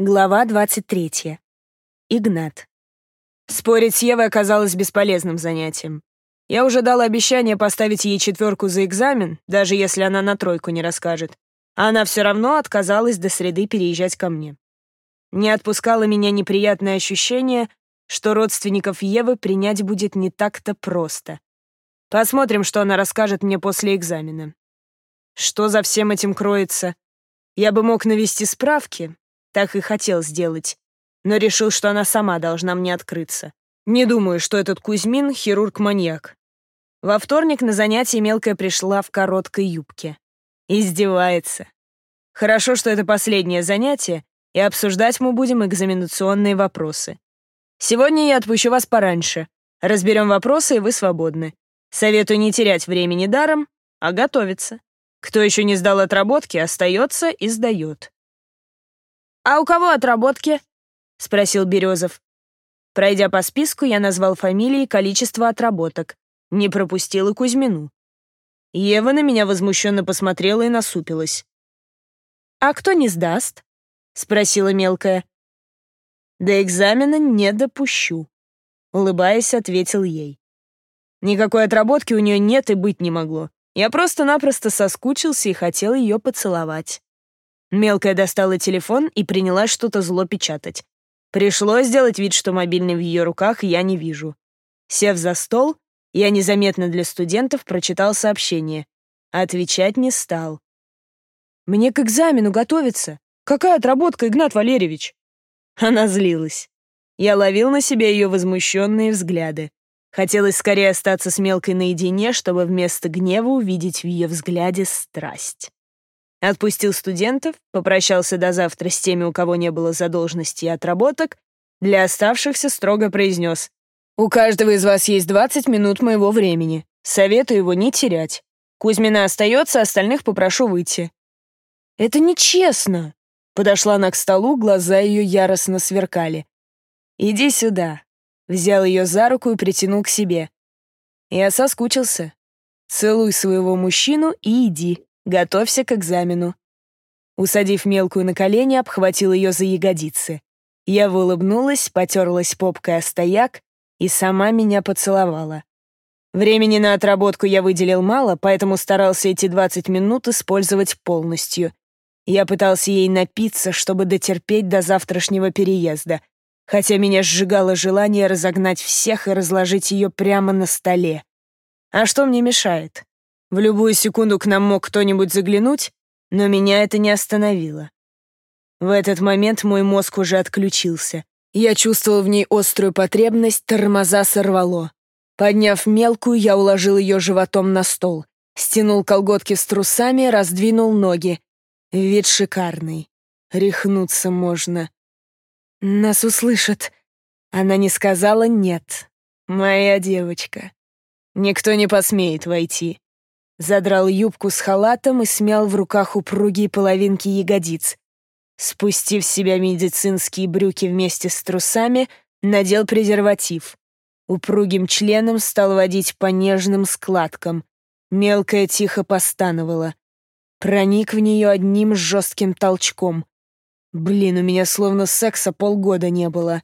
Глава 23. Игнат. Спорить с Евой оказалось бесполезным занятием. Я уже дал обещание поставить ей четверку за экзамен, даже если она на тройку не расскажет. А она все равно отказалась до среды переезжать ко мне. Не отпускало меня неприятное ощущение, что родственников Евы принять будет не так-то просто. Посмотрим, что она расскажет мне после экзамена. Что за всем этим кроется? Я бы мог навести справки, так и хотел сделать, но решил, что она сама должна мне открыться. Не думаю, что этот Кузьмин — хирург-маньяк. Во вторник на занятие мелкая пришла в короткой юбке. Издевается. Хорошо, что это последнее занятие, и обсуждать мы будем экзаменационные вопросы. Сегодня я отпущу вас пораньше. Разберем вопросы, и вы свободны. Советую не терять времени даром, а готовиться. Кто еще не сдал отработки, остается и сдает. «А у кого отработки?» — спросил Березов. Пройдя по списку, я назвал фамилии и количество отработок. Не пропустил и Кузьмину. Ева на меня возмущенно посмотрела и насупилась. «А кто не сдаст?» — спросила мелкая. «До экзамена не допущу», — улыбаясь, ответил ей. Никакой отработки у нее нет и быть не могло. Я просто-напросто соскучился и хотел ее поцеловать. Мелкая достала телефон и принялась что-то зло печатать. Пришлось сделать вид, что мобильный в ее руках я не вижу. Сев за стол, я незаметно для студентов прочитал сообщение. Отвечать не стал. «Мне к экзамену готовиться. Какая отработка, Игнат Валерьевич?» Она злилась. Я ловил на себя ее возмущенные взгляды. Хотелось скорее остаться с мелкой наедине, чтобы вместо гнева увидеть в ее взгляде страсть. Отпустил студентов, попрощался до завтра с теми, у кого не было задолженности и отработок, для оставшихся строго произнес. «У каждого из вас есть 20 минут моего времени. Советую его не терять. Кузьмина остается, остальных попрошу выйти». «Это нечестно!» Подошла она к столу, глаза ее яростно сверкали. «Иди сюда». Взял ее за руку и притянул к себе. Я соскучился. «Целуй своего мужчину и иди». Готовься к экзамену». Усадив мелкую на колени, обхватил ее за ягодицы. Я улыбнулась, потерлась попкой о стояк и сама меня поцеловала. Времени на отработку я выделил мало, поэтому старался эти 20 минут использовать полностью. Я пытался ей напиться, чтобы дотерпеть до завтрашнего переезда, хотя меня сжигало желание разогнать всех и разложить ее прямо на столе. А что мне мешает? В любую секунду к нам мог кто-нибудь заглянуть, но меня это не остановило. В этот момент мой мозг уже отключился. Я чувствовал в ней острую потребность, тормоза сорвало. Подняв мелкую, я уложил ее животом на стол. Стянул колготки с трусами, раздвинул ноги. Вид шикарный. Рехнуться можно. Нас услышат. Она не сказала «нет». Моя девочка. Никто не посмеет войти. Задрал юбку с халатом и смял в руках упругие половинки ягодиц. Спустив с себя медицинские брюки вместе с трусами, надел презерватив. Упругим членом стал водить по нежным складкам. Мелкая тихо постановала. Проник в нее одним жестким толчком. Блин, у меня словно секса полгода не было.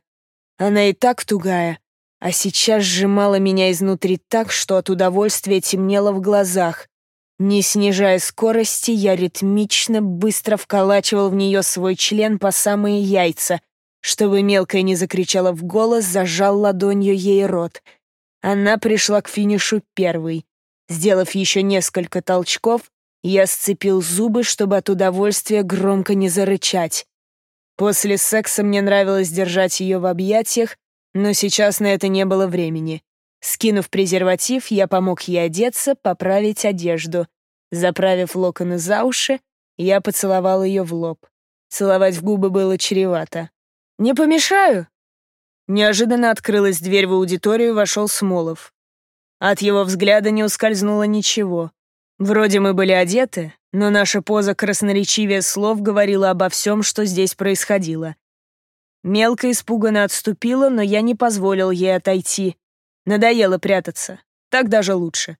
Она и так тугая, а сейчас сжимала меня изнутри так, что от удовольствия темнело в глазах. Не снижая скорости, я ритмично, быстро вколачивал в нее свой член по самые яйца. Чтобы мелкая не закричала в голос, зажал ладонью ей рот. Она пришла к финишу первой. Сделав еще несколько толчков, я сцепил зубы, чтобы от удовольствия громко не зарычать. После секса мне нравилось держать ее в объятиях, но сейчас на это не было времени. Скинув презерватив, я помог ей одеться, поправить одежду. Заправив локоны за уши, я поцеловал ее в лоб. Целовать в губы было чревато. «Не помешаю?» Неожиданно открылась дверь в аудиторию, вошел Смолов. От его взгляда не ускользнуло ничего. Вроде мы были одеты, но наша поза красноречивее слов говорила обо всем, что здесь происходило. Мелко испуганно отступила, но я не позволил ей отойти. Надоело прятаться. Так даже лучше.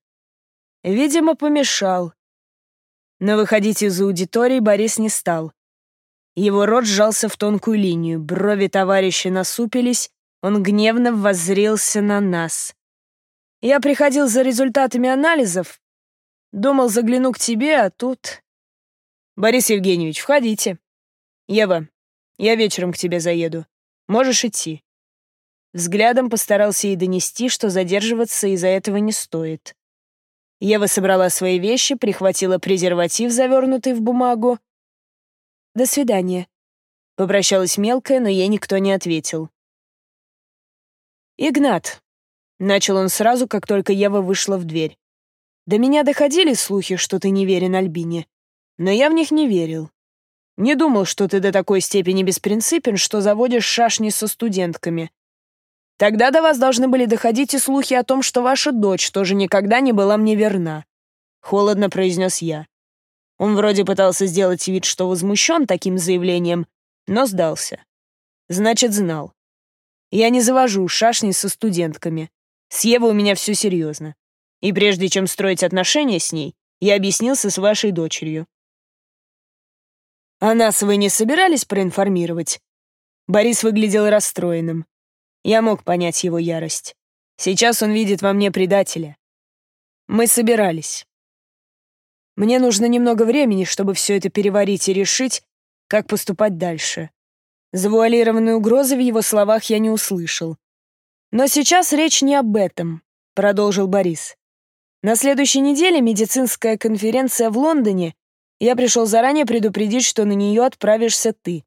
Видимо, помешал. Но выходить из аудитории Борис не стал. Его рот сжался в тонкую линию, брови товарища насупились, он гневно воззрился на нас. Я приходил за результатами анализов, думал, загляну к тебе, а тут... Борис Евгеньевич, входите. Ева, я вечером к тебе заеду. Можешь идти. Взглядом постарался ей донести, что задерживаться из-за этого не стоит. Ева собрала свои вещи, прихватила презерватив, завернутый в бумагу. «До свидания», — попрощалась мелкая, но ей никто не ответил. «Игнат», — начал он сразу, как только Ева вышла в дверь. «До меня доходили слухи, что ты не верен Альбине, но я в них не верил. Не думал, что ты до такой степени беспринципен, что заводишь шашни со студентками. Тогда до вас должны были доходить и слухи о том, что ваша дочь тоже никогда не была мне верна. Холодно произнес я. Он вроде пытался сделать вид, что возмущен таким заявлением, но сдался. Значит, знал. Я не завожу шашни со студентками. С Евой у меня все серьезно. И прежде чем строить отношения с ней, я объяснился с вашей дочерью. А нас вы не собирались проинформировать? Борис выглядел расстроенным. Я мог понять его ярость. Сейчас он видит во мне предателя. Мы собирались. Мне нужно немного времени, чтобы все это переварить и решить, как поступать дальше. Завуалированной угрозы в его словах я не услышал. Но сейчас речь не об этом, продолжил Борис. На следующей неделе медицинская конференция в Лондоне. Я пришел заранее предупредить, что на нее отправишься ты.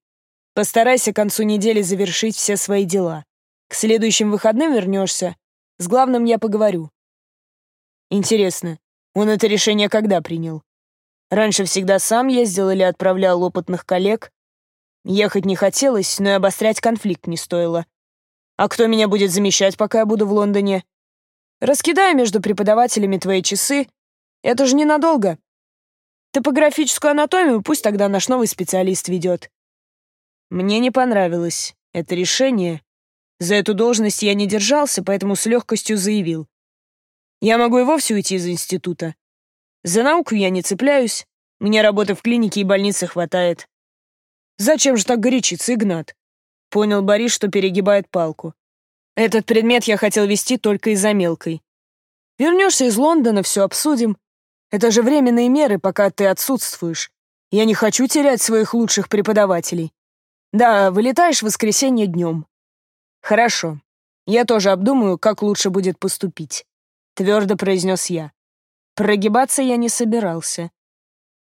Постарайся к концу недели завершить все свои дела. К следующим выходным вернешься. С главным я поговорю. Интересно, он это решение когда принял? Раньше всегда сам ездил или отправлял опытных коллег? Ехать не хотелось, но и обострять конфликт не стоило. А кто меня будет замещать, пока я буду в Лондоне? Раскидаю между преподавателями твои часы. Это же ненадолго. Топографическую анатомию пусть тогда наш новый специалист ведет. Мне не понравилось это решение, за эту должность я не держался, поэтому с легкостью заявил. Я могу и вовсе уйти из института. За науку я не цепляюсь, мне работы в клинике и больнице хватает. Зачем же так горячиться, Игнат? Понял Борис, что перегибает палку. Этот предмет я хотел вести только из-за мелкой. Вернешься из Лондона, все обсудим. Это же временные меры, пока ты отсутствуешь. Я не хочу терять своих лучших преподавателей. Да, вылетаешь в воскресенье днем. «Хорошо. Я тоже обдумаю, как лучше будет поступить», — твердо произнес я. Прогибаться я не собирался.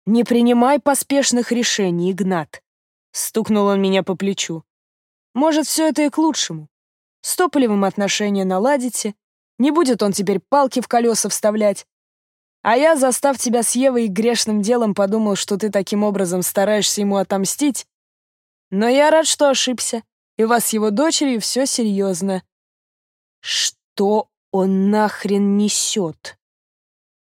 «Не принимай поспешных решений, Игнат», — стукнул он меня по плечу. «Может, все это и к лучшему. С Тополевым отношения наладите, не будет он теперь палки в колеса вставлять. А я, застав тебя с Евой грешным делом, подумал, что ты таким образом стараешься ему отомстить. Но я рад, что ошибся и у вас с его дочерью все серьезно». «Что он нахрен несет?»